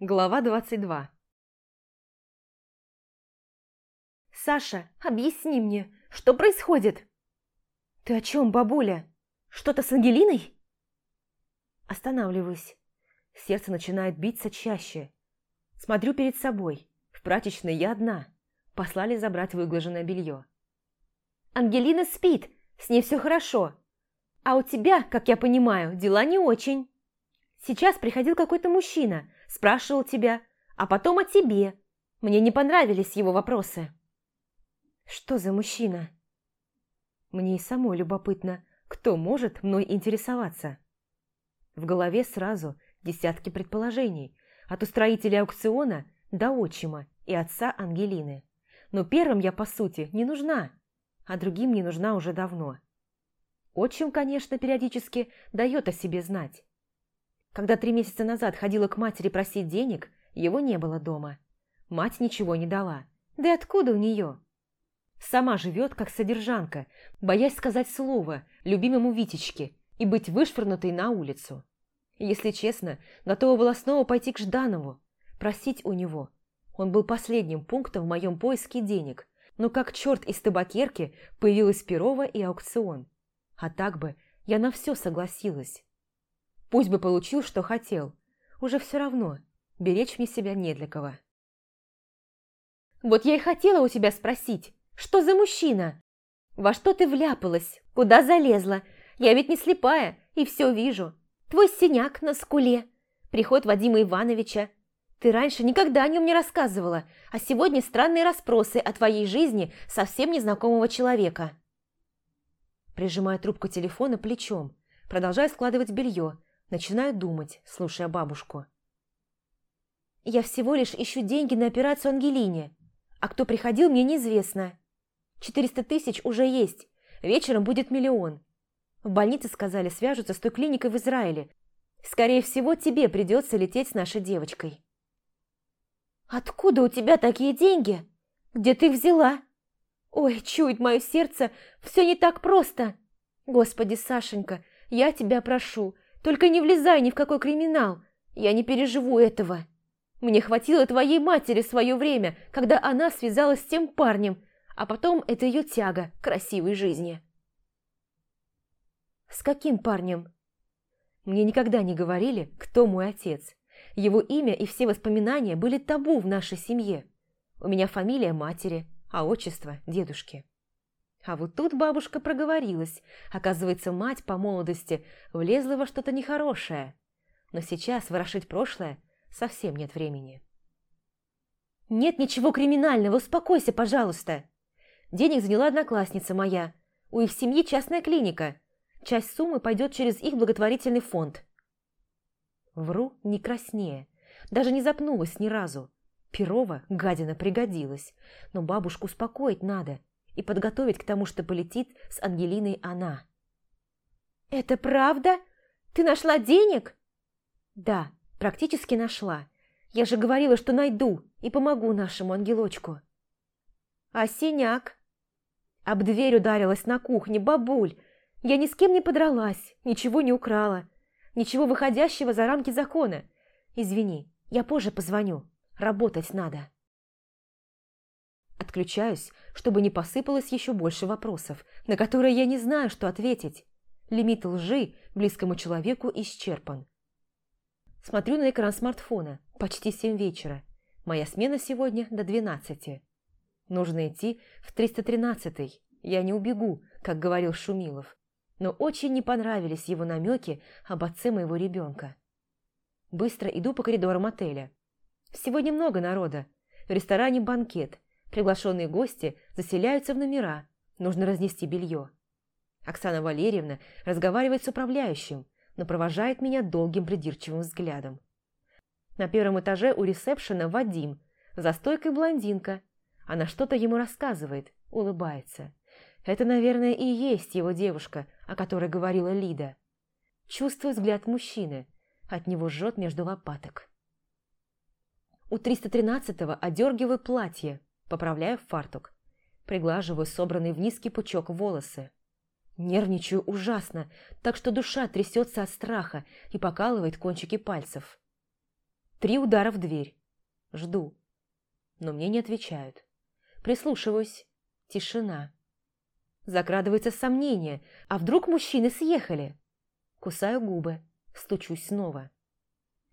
Глава 22 «Саша, объясни мне, что происходит?» «Ты о чем, бабуля? Что-то с Ангелиной?» Останавливаюсь. Сердце начинает биться чаще. Смотрю перед собой. В прачечной я одна. Послали забрать выглаженное белье. «Ангелина спит, с ней все хорошо. А у тебя, как я понимаю, дела не очень. Сейчас приходил какой-то мужчина, спрашивал тебя, а потом о тебе. Мне не понравились его вопросы». «Что за мужчина?» Мне и самой любопытно, кто может мной интересоваться. В голове сразу десятки предположений, от устроителя аукциона до отчима и отца Ангелины. Но первым я, по сути, не нужна, а другим не нужна уже давно. Отчим, конечно, периодически дает о себе знать. Когда три месяца назад ходила к матери просить денег, его не было дома. Мать ничего не дала. Да и откуда у нее? Сама живет, как содержанка, боясь сказать слово любимому Витечке и быть вышвырнутой на улицу. Если честно, готова была снова пойти к Жданову, просить у него. Он был последним пунктом в моем поиске денег, но как черт из табакерки появилась Перова и аукцион. А так бы я на все согласилась. Пусть бы получил, что хотел. Уже все равно, беречь мне себя не для кого. «Вот я и хотела у тебя спросить, что за мужчина? Во что ты вляпалась? Куда залезла? Я ведь не слепая и все вижу. Твой синяк на скуле, приход Вадима Ивановича. Ты раньше никогда о нем не рассказывала, а сегодня странные расспросы о твоей жизни совсем незнакомого человека. Прижимаю трубку телефона плечом, продолжаю складывать белье, начинаю думать, слушая бабушку. Я всего лишь ищу деньги на операцию Ангелине, а кто приходил, мне неизвестно. Четыреста тысяч уже есть. Вечером будет миллион. В больнице сказали, свяжутся с той клиникой в Израиле. Скорее всего, тебе придется лететь с нашей девочкой. Откуда у тебя такие деньги? Где ты их взяла? Ой, чует мое сердце, все не так просто. Господи, Сашенька, я тебя прошу, только не влезай ни в какой криминал. Я не переживу этого. Мне хватило твоей матери свое время, когда она связалась с тем парнем, а потом это ее тяга к красивой жизни. С каким парнем? Мне никогда не говорили, кто мой отец. Его имя и все воспоминания были табу в нашей семье. У меня фамилия матери, а отчество – дедушки. А вот тут бабушка проговорилась. Оказывается, мать по молодости влезла во что-то нехорошее. Но сейчас ворошить прошлое совсем нет времени. «Нет ничего криминального, успокойся, пожалуйста!» Денег заняла одноклассница моя. У их семьи частная клиника. Часть суммы пойдет через их благотворительный фонд. Вру не краснее. Даже не запнулась ни разу. Перова, гадина, пригодилась. Но бабушку успокоить надо и подготовить к тому, что полетит с Ангелиной она. «Это правда? Ты нашла денег?» «Да, практически нашла. Я же говорила, что найду и помогу нашему ангелочку». «А синяк?» Об дверь ударилась на кухне, бабуль. Я ни с кем не подралась, ничего не украла. Ничего выходящего за рамки закона. Извини, я позже позвоню. Работать надо. Отключаюсь, чтобы не посыпалось еще больше вопросов, на которые я не знаю, что ответить. Лимит лжи близкому человеку исчерпан. Смотрю на экран смартфона. Почти семь вечера. Моя смена сегодня до двенадцати. Нужно идти в 313-й. Я не убегу, как говорил Шумилов. Но очень не понравились его намеки об отце моего ребенка. Быстро иду по коридорам отеля. Сегодня много народа. В ресторане банкет. Приглашенные гости заселяются в номера. Нужно разнести белье. Оксана Валерьевна разговаривает с управляющим, но провожает меня долгим придирчивым взглядом. На первом этаже у ресепшена Вадим, за стойкой блондинка она что-то ему рассказывает, улыбается. Это, наверное, и есть его девушка, о которой говорила Лида. Чувствую взгляд мужчины. От него жжет между лопаток. У 313-го одергиваю платье, поправляю фартук. Приглаживаю собранный в низкий пучок волосы. Нервничаю ужасно, так что душа трясется от страха и покалывает кончики пальцев. Три удара в дверь. Жду. Но мне не отвечают. Прислушиваюсь. Тишина. Закрадывается сомнение. А вдруг мужчины съехали? Кусаю губы. Стучусь снова.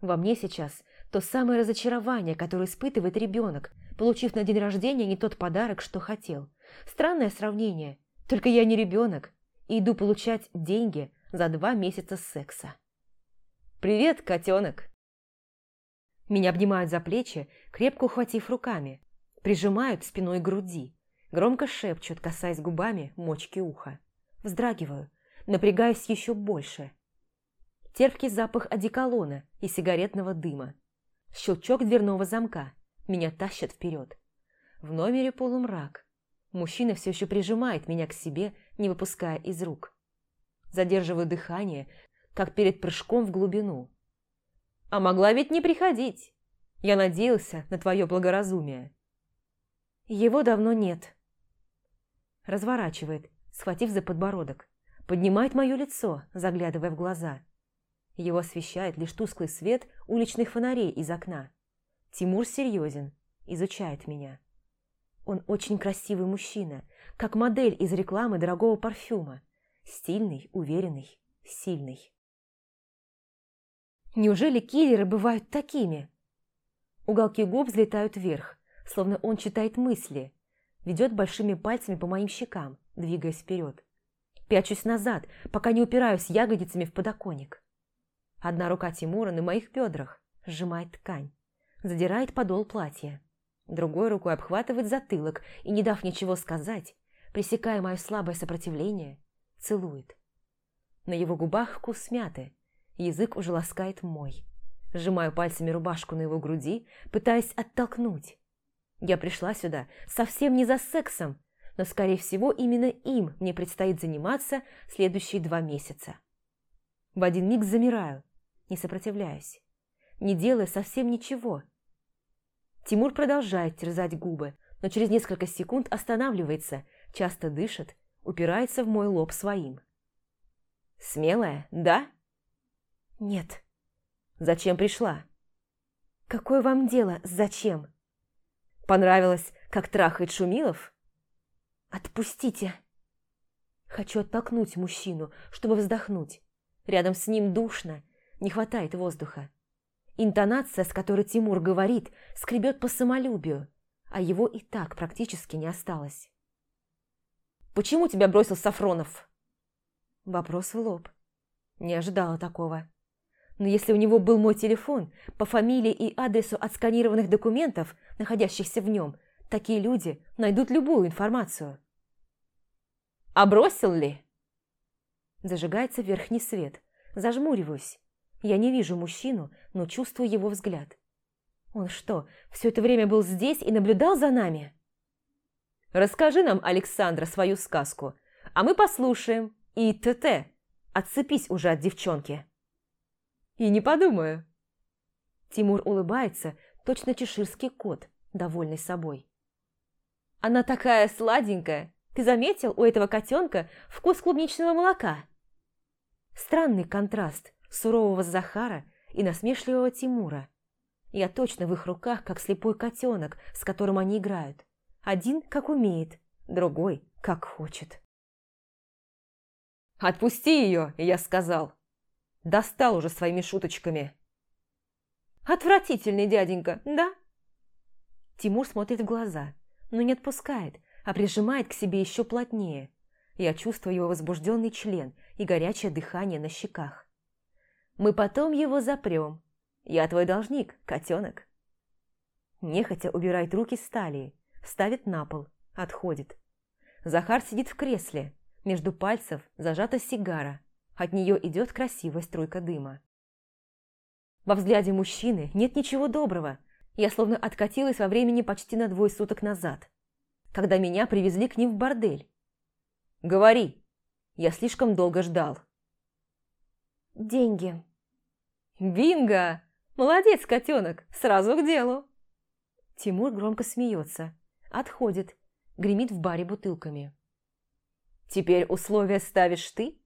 Во мне сейчас то самое разочарование, которое испытывает ребенок, получив на день рождения не тот подарок, что хотел. Странное сравнение. Только я не ребенок и иду получать деньги за два месяца секса. «Привет, котенок!» Меня обнимают за плечи, крепко ухватив руками, прижимают спиной к груди, громко шепчут, касаясь губами мочки уха. Вздрагиваю, напрягаюсь еще больше. Терпкий запах одеколона и сигаретного дыма. Щелчок дверного замка. Меня тащат вперед. В номере полумрак. Мужчина все еще прижимает меня к себе, не выпуская из рук. Задерживаю дыхание, как перед прыжком в глубину. А могла ведь не приходить. Я надеялся на твое благоразумие. Его давно нет. Разворачивает, схватив за подбородок. Поднимает мое лицо, заглядывая в глаза. Его освещает лишь тусклый свет уличных фонарей из окна. Тимур серьезен, изучает меня. Он очень красивый мужчина, как модель из рекламы дорогого парфюма. Стильный, уверенный, сильный. Неужели киллеры бывают такими? Уголки губ взлетают вверх, словно он читает мысли, ведет большими пальцами по моим щекам, двигаясь вперед. Пячусь назад, пока не упираюсь ягодицами в подоконник. Одна рука Тимура на моих бедрах сжимает ткань, задирает подол платья. Другой рукой обхватывает затылок и, не дав ничего сказать, пресекая мое слабое сопротивление, целует. На его губах вкус мяты, язык уже ласкает мой. Сжимаю пальцами рубашку на его груди, пытаясь оттолкнуть. Я пришла сюда совсем не за сексом, но, скорее всего, именно им мне предстоит заниматься следующие два месяца. В один миг замираю, не сопротивляюсь, не делая совсем ничего – Тимур продолжает терзать губы, но через несколько секунд останавливается, часто дышит, упирается в мой лоб своим. «Смелая, да?» «Нет». «Зачем пришла?» «Какое вам дело, зачем?» «Понравилось, как трахает Шумилов?» «Отпустите!» Хочу оттолкнуть мужчину, чтобы вздохнуть. Рядом с ним душно, не хватает воздуха. Интонация, с которой Тимур говорит, скребет по самолюбию, а его и так практически не осталось. «Почему тебя бросил Сафронов?» Вопрос в лоб. Не ожидала такого. Но если у него был мой телефон, по фамилии и адресу отсканированных документов, находящихся в нем, такие люди найдут любую информацию. «А бросил ли?» Зажигается верхний свет. Зажмуриваюсь. Я не вижу мужчину, но чувствую его взгляд. Он что, все это время был здесь и наблюдал за нами? Расскажи нам, Александра, свою сказку, а мы послушаем. И т.т. Отцепись уже от девчонки. И не подумаю. Тимур улыбается, точно чеширский кот, довольный собой. Она такая сладенькая. Ты заметил у этого котенка вкус клубничного молока? Странный контраст сурового Захара и насмешливого Тимура. Я точно в их руках, как слепой котенок, с которым они играют. Один как умеет, другой как хочет. «Отпусти ее!» – я сказал. Достал уже своими шуточками. «Отвратительный дяденька, да?» Тимур смотрит в глаза, но не отпускает, а прижимает к себе еще плотнее. Я чувствую его возбужденный член и горячее дыхание на щеках. Мы потом его запрем. Я твой должник, котенок. Нехотя убирает руки с талии, ставит на пол, отходит. Захар сидит в кресле, между пальцев зажата сигара, от нее идет красивая струйка дыма. Во взгляде мужчины нет ничего доброго. Я словно откатилась во времени почти на двое суток назад, когда меня привезли к ним в бордель. «Говори, я слишком долго ждал». «Деньги». «Бинго! Молодец, котенок! Сразу к делу!» Тимур громко смеется, отходит, гремит в баре бутылками. «Теперь условия ставишь ты?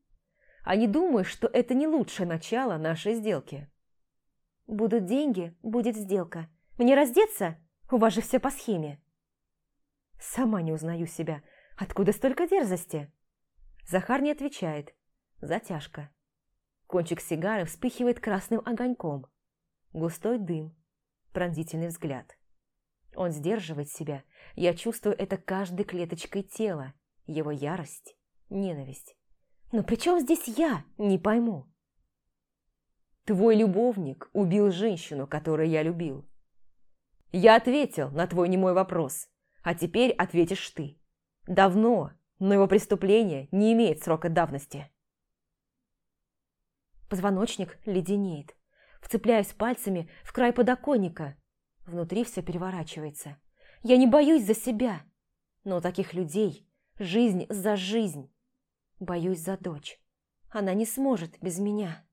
А не думаешь, что это не лучшее начало нашей сделки?» Будут деньги, будет сделка. Мне раздеться? У вас же все по схеме. Сама не узнаю себя. Откуда столько дерзости? Захар не отвечает. Затяжка. Кончик сигары вспыхивает красным огоньком. Густой дым. Пронзительный взгляд. Он сдерживает себя. Я чувствую это каждой клеточкой тела. Его ярость, ненависть. Но при чем здесь я? Не пойму. Твой любовник убил женщину, которую я любил. Я ответил на твой немой вопрос, а теперь ответишь ты. Давно, но его преступление не имеет срока давности. Позвоночник леденеет. Вцепляюсь пальцами в край подоконника. Внутри все переворачивается. Я не боюсь за себя, но у таких людей жизнь за жизнь. Боюсь за дочь. Она не сможет без меня.